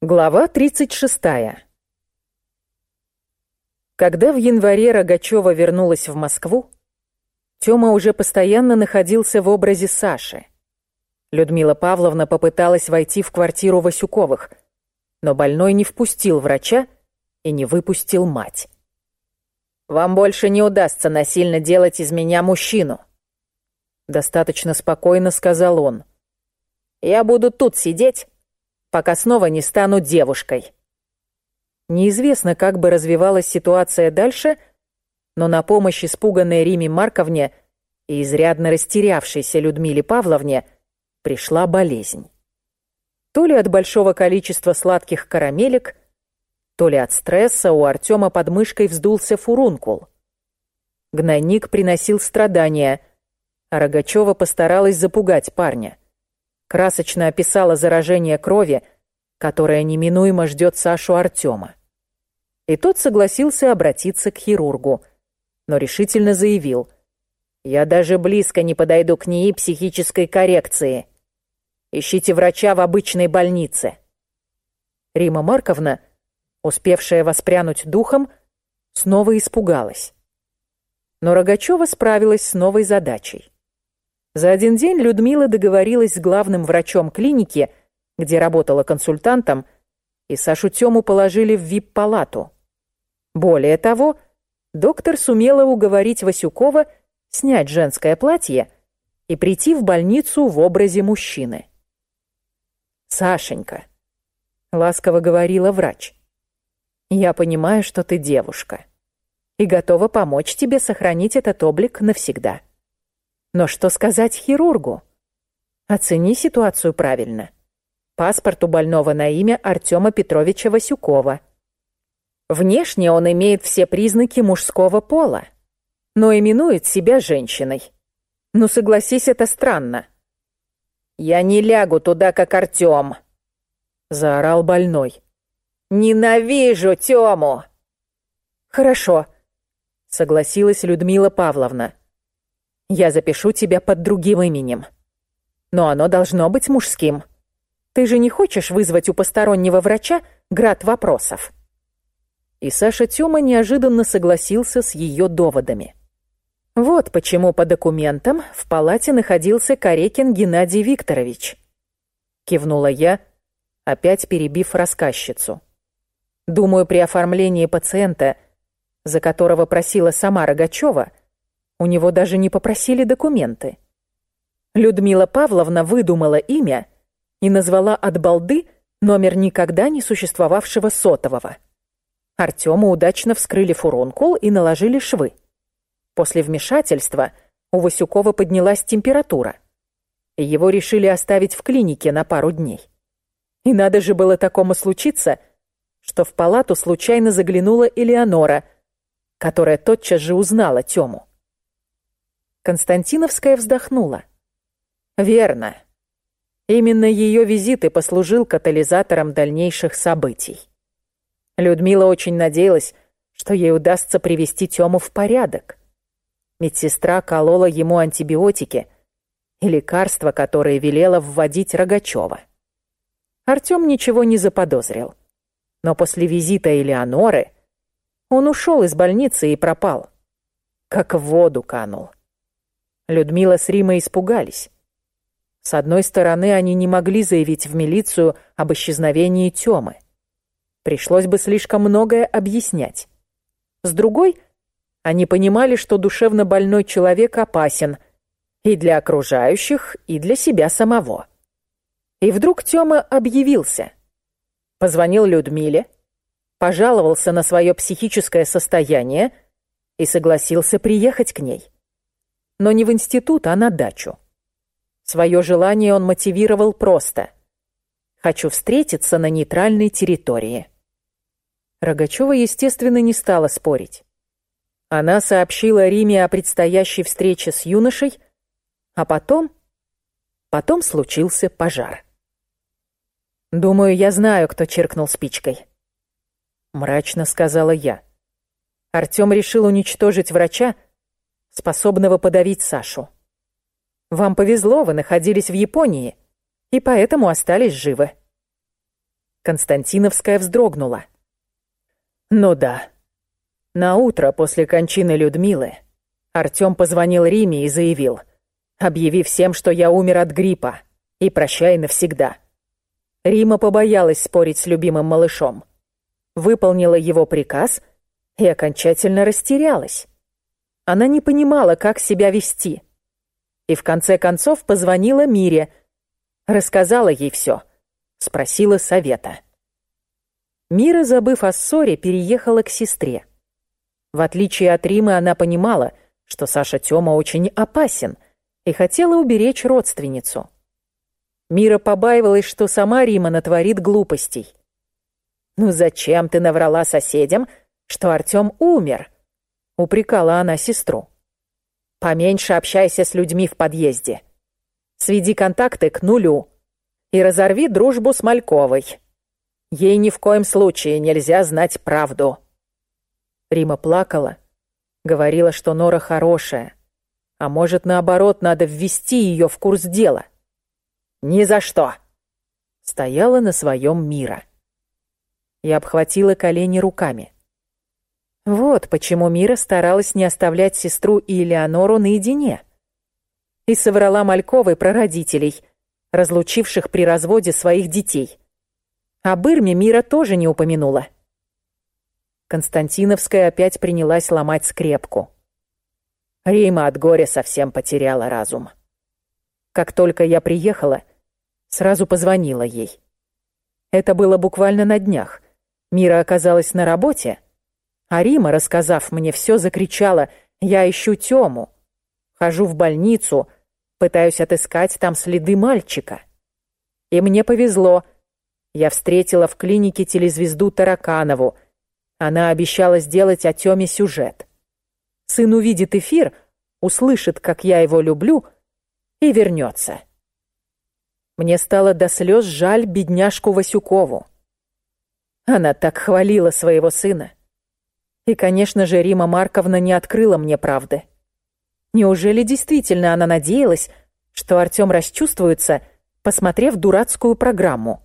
Глава 36. Когда в январе Рогачева вернулась в Москву, Тёма уже постоянно находился в образе Саши. Людмила Павловна попыталась войти в квартиру Васюковых, но больной не впустил врача и не выпустил мать. «Вам больше не удастся насильно делать из меня мужчину», достаточно спокойно сказал он. «Я буду тут сидеть пока снова не стану девушкой. Неизвестно, как бы развивалась ситуация дальше, но на помощь испуганной Риме Марковне и изрядно растерявшейся Людмиле Павловне пришла болезнь. То ли от большого количества сладких карамелек, то ли от стресса у Артема под мышкой вздулся фурункул. Гнойник приносил страдания, а Рогачева постаралась запугать парня красочно описала заражение крови, которое неминуемо ждет Сашу Артема. И тот согласился обратиться к хирургу, но решительно заявил, «Я даже близко не подойду к ней психической коррекции. Ищите врача в обычной больнице». Рима Марковна, успевшая воспрянуть духом, снова испугалась. Но Рогачева справилась с новой задачей. За один день Людмила договорилась с главным врачом клиники, где работала консультантом, и Сашу Тему положили в вип-палату. Более того, доктор сумела уговорить Васюкова снять женское платье и прийти в больницу в образе мужчины. «Сашенька», — ласково говорила врач, — «я понимаю, что ты девушка и готова помочь тебе сохранить этот облик навсегда». Но что сказать хирургу? Оцени ситуацию правильно. Паспорт у больного на имя Артема Петровича Васюкова. Внешне он имеет все признаки мужского пола, но именует себя женщиной. Ну, согласись, это странно. «Я не лягу туда, как Артем», — заорал больной. «Ненавижу Тему!» «Хорошо», — согласилась Людмила Павловна. Я запишу тебя под другим именем. Но оно должно быть мужским. Ты же не хочешь вызвать у постороннего врача град вопросов?» И Саша Тёма неожиданно согласился с ее доводами. Вот почему по документам в палате находился Карекин Геннадий Викторович. Кивнула я, опять перебив рассказчицу. Думаю, при оформлении пациента, за которого просила сама Рогачева, у него даже не попросили документы. Людмила Павловна выдумала имя и назвала от балды номер никогда не существовавшего сотового. Артему удачно вскрыли фурункул и наложили швы. После вмешательства у Васюкова поднялась температура. Его решили оставить в клинике на пару дней. И надо же было такому случиться, что в палату случайно заглянула Элеонора, которая тотчас же узнала Тему. Константиновская вздохнула. Верно. Именно ее визит и послужил катализатором дальнейших событий. Людмила очень надеялась, что ей удастся привести Тему в порядок. Медсестра колола ему антибиотики и лекарства, которые велела вводить Рогачева. Артем ничего не заподозрил. Но после визита Элеоноры он ушел из больницы и пропал. Как в воду канул. Людмила с Римой испугались. С одной стороны, они не могли заявить в милицию об исчезновении Тёмы. Пришлось бы слишком многое объяснять. С другой, они понимали, что душевно больной человек опасен и для окружающих, и для себя самого. И вдруг Тёма объявился. Позвонил Людмиле, пожаловался на свое психическое состояние и согласился приехать к ней но не в институт, а на дачу. Свое желание он мотивировал просто. «Хочу встретиться на нейтральной территории». Рогачева, естественно, не стала спорить. Она сообщила Риме о предстоящей встрече с юношей, а потом... Потом случился пожар. «Думаю, я знаю, кто чиркнул спичкой», — мрачно сказала я. Артем решил уничтожить врача, способного подавить Сашу. Вам повезло, вы находились в Японии, и поэтому остались живы. Константиновская вздрогнула. Ну да. На утро после кончины Людмилы Артём позвонил Риме и заявил, объявив всем, что я умер от гриппа, и прощай навсегда. Рима побоялась спорить с любимым малышом. Выполнила его приказ и окончательно растерялась. Она не понимала, как себя вести. И в конце концов позвонила Мире, рассказала ей все, спросила совета. Мира, забыв о ссоре, переехала к сестре. В отличие от Римы, она понимала, что Саша Тёма очень опасен и хотела уберечь родственницу. Мира побаивалась, что сама Рима натворит глупостей. «Ну зачем ты наврала соседям, что Артём умер?» — упрекала она сестру. «Поменьше общайся с людьми в подъезде. Сведи контакты к нулю и разорви дружбу с Мальковой». Ей ни в коем случае нельзя знать правду. Рима плакала, говорила, что Нора хорошая, а может, наоборот, надо ввести ее в курс дела. Ни за что. Стояла на своем мира. И обхватила колени руками. Вот почему Мира старалась не оставлять сестру и Элеонору наедине. И соврала Мальковой про родителей, разлучивших при разводе своих детей. О Бырме Мира тоже не упомянула. Константиновская опять принялась ломать скрепку. Рима от горя совсем потеряла разум. Как только я приехала, сразу позвонила ей. Это было буквально на днях. Мира оказалась на работе, а Рима, рассказав мне все, закричала «Я ищу Тему, хожу в больницу, пытаюсь отыскать там следы мальчика». И мне повезло — я встретила в клинике телезвезду Тараканову. Она обещала сделать о Тёме сюжет. Сын увидит эфир, услышит, как я его люблю, и вернется. Мне стало до слез жаль бедняжку Васюкову. Она так хвалила своего сына. И, конечно же, Рима Марковна не открыла мне правды. Неужели действительно она надеялась, что Артём расчувствуется, посмотрев дурацкую программу?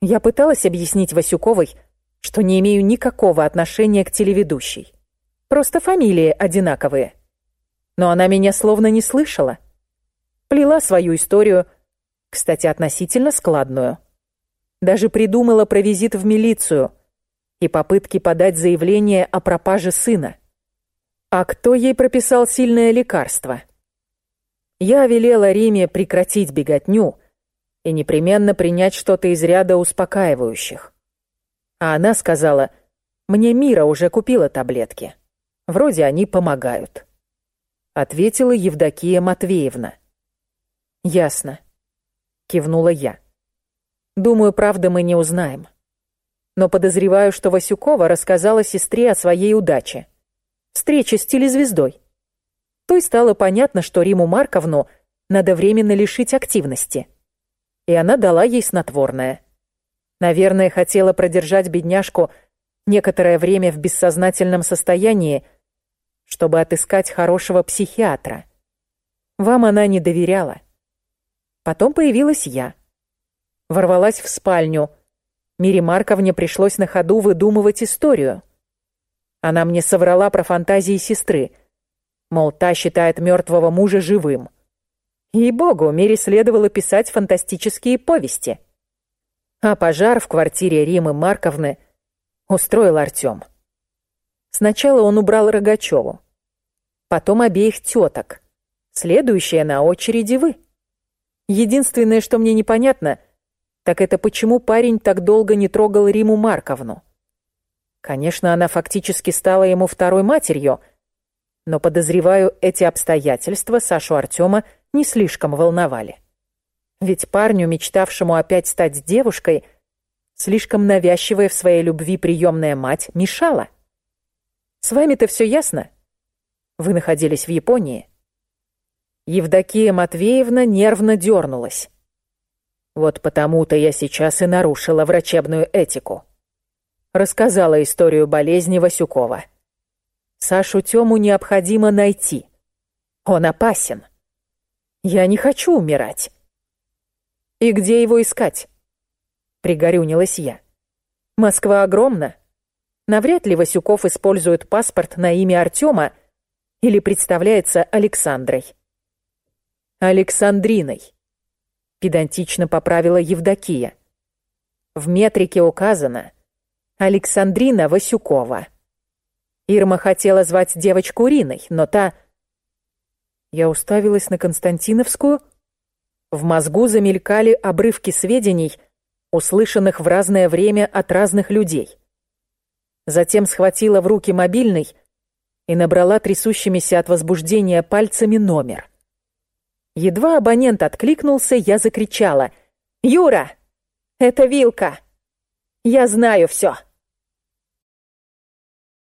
Я пыталась объяснить Васюковой, что не имею никакого отношения к телеведущей. Просто фамилии одинаковые. Но она меня словно не слышала. Плела свою историю, кстати, относительно складную. Даже придумала про визит в милицию и попытки подать заявление о пропаже сына. А кто ей прописал сильное лекарство? Я велела Риме прекратить беготню — и непременно принять что-то из ряда успокаивающих. А она сказала, мне Мира уже купила таблетки. Вроде они помогают. Ответила Евдокия Матвеевна. Ясно. Кивнула я. Думаю, правда мы не узнаем. Но подозреваю, что Васюкова рассказала сестре о своей удаче. Встрече с телезвездой. То и стало понятно, что Риму Марковну надо временно лишить активности и она дала ей снотворное. Наверное, хотела продержать бедняжку некоторое время в бессознательном состоянии, чтобы отыскать хорошего психиатра. Вам она не доверяла. Потом появилась я. Ворвалась в спальню. Мире Марковне пришлось на ходу выдумывать историю. Она мне соврала про фантазии сестры. Мол, та считает мертвого мужа живым. Ей-богу, Мире следовало писать фантастические повести. А пожар в квартире Римы Марковны устроил Артём. Сначала он убрал Рогачеву, потом обеих теток. Следующая на очереди вы. Единственное, что мне непонятно, так это почему парень так долго не трогал Риму Марковну. Конечно, она фактически стала ему второй матерью, но подозреваю, эти обстоятельства Сашу Артема не слишком волновали. Ведь парню, мечтавшему опять стать девушкой, слишком навязчивая в своей любви приемная мать мешала. С вами-то все ясно? Вы находились в Японии. Евдокия Матвеевна нервно дернулась. Вот потому-то я сейчас и нарушила врачебную этику. Рассказала историю болезни Васюкова. Сашу Тему необходимо найти. Он опасен. Я не хочу умирать. И где его искать? — пригорюнилась я. «Москва огромна. Навряд ли Васюков использует паспорт на имя Артема или представляется Александрой». «Александриной», — педантично поправила Евдокия. «В метрике указано Александрина Васюкова». Ирма хотела звать девочку Риной, но та... Я уставилась на Константиновскую. В мозгу замелькали обрывки сведений, услышанных в разное время от разных людей. Затем схватила в руки мобильный и набрала трясущимися от возбуждения пальцами номер. Едва абонент откликнулся, я закричала. «Юра, это Вилка! Я знаю все!»